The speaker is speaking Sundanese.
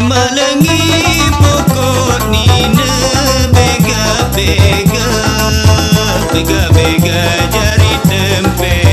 melengi pokok nina bega bega bega bega jari tempe.